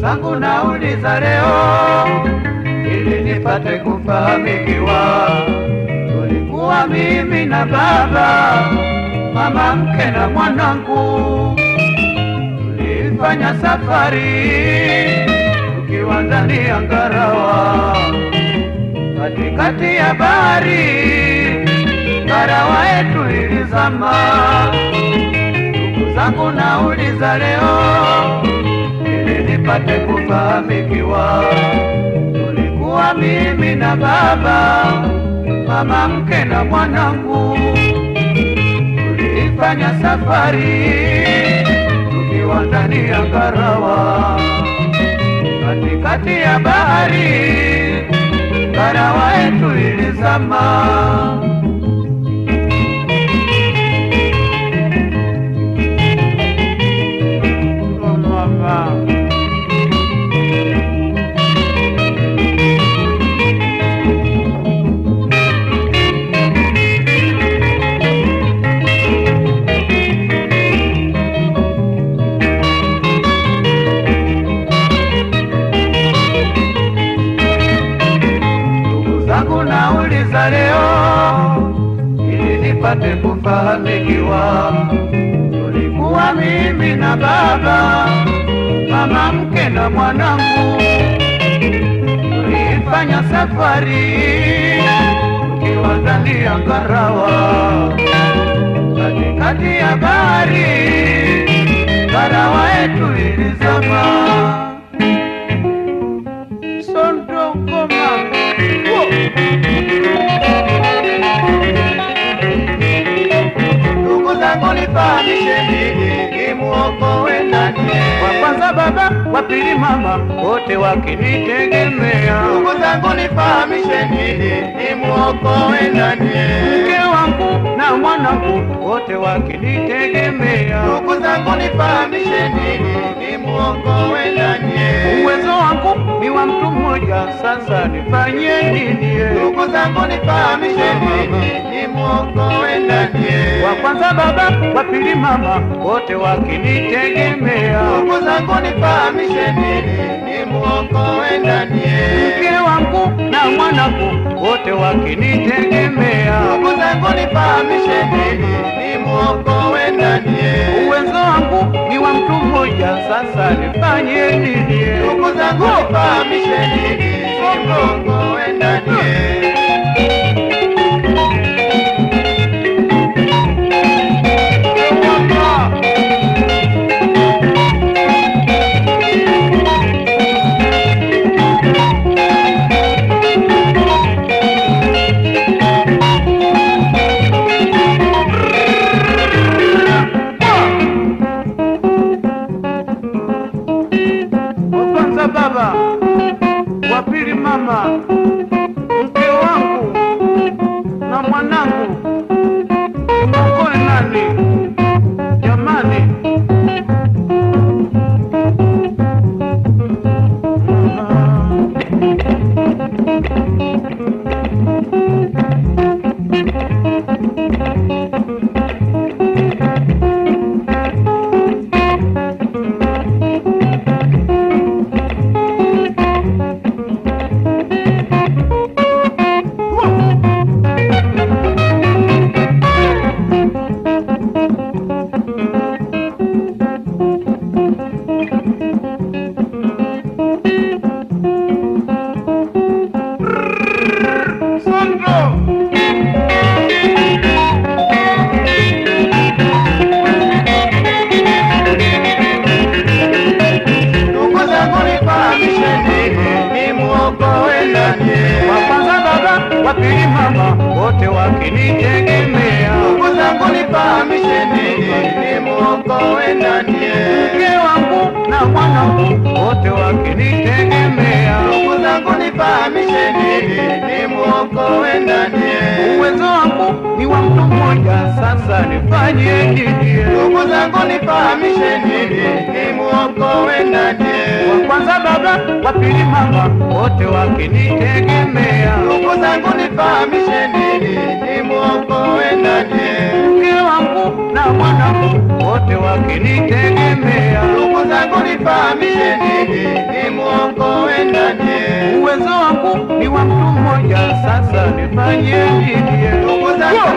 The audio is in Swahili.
zangu nauliza leo ili nipate kufahamikiwa. Tulikuwa mimi na baba, mama mke na mwanangu, tulifanya safari tukiwa ndani ya ngarawa, katikati ya bahari ngarawa yetu ilizama. Ndugu zangu nauliza leo nipate kufahamikiwa. Tulikuwa mimi na baba, mama mke na mwanangu, tulifanya safari tukiwa ndani ya ngarawa, katikati ya bahari ngarawa yetu ilizama. Nipate kufahamikiwa. Tulikuwa mimi na baba, mama mke na mwanangu, tulifanya safari tukiwa ndani ya ngarawa, nani? wa kwanza baba, wa mama, wote wakinitegemea. Ndugu zangu nifahamisheni, nimuokoe nani? Mke wangu na mwanangu, wote wakinitegemea. Ndugu zangu nifahamisheni, nimuokoe nani? Uwezo wangu ni wa mtu mmoja, sasa nifanye nini? Ndugu zangu nifahamisheni, nimuokoe nani? Wa kwanza baba, wa pili mama, wote wakinitegemea. Ndugu zangu nifahamisheni, nimuokoe nani? Mke wangu na mwanangu, wote wakinitegemea. Ndugu zangu nifahamisheni, nimuokoe nani? Uwezo wangu ni wa mtu mmoja, sasa nifanye nini? Ndugu zangu nifahamisheni, nimuokoe nani? Wa na mwanangu, wakinitegemea. Ndugu zangu nifahamisheni, nimuokoe nani? Mke wangu na mwanangu, wote wakinitegemea. Ndugu zangu nifahamisheni, nimuokoe nani? Uwezo wangu ni wa mtu mmoja, sasa nifanye nini? Ndugu zangu nifahamisheni, nimuokoe nani? Wa kwanza baba, wa pili mama, wote wakinitegemea. Zangu nifahamisheni, nani? Mke wangu na mwanangu wote wakinitegemea. Ndugu zangu? Uwezo wangu ni wa mtu mmoja, sasa nifanye nini? Ndugu zangu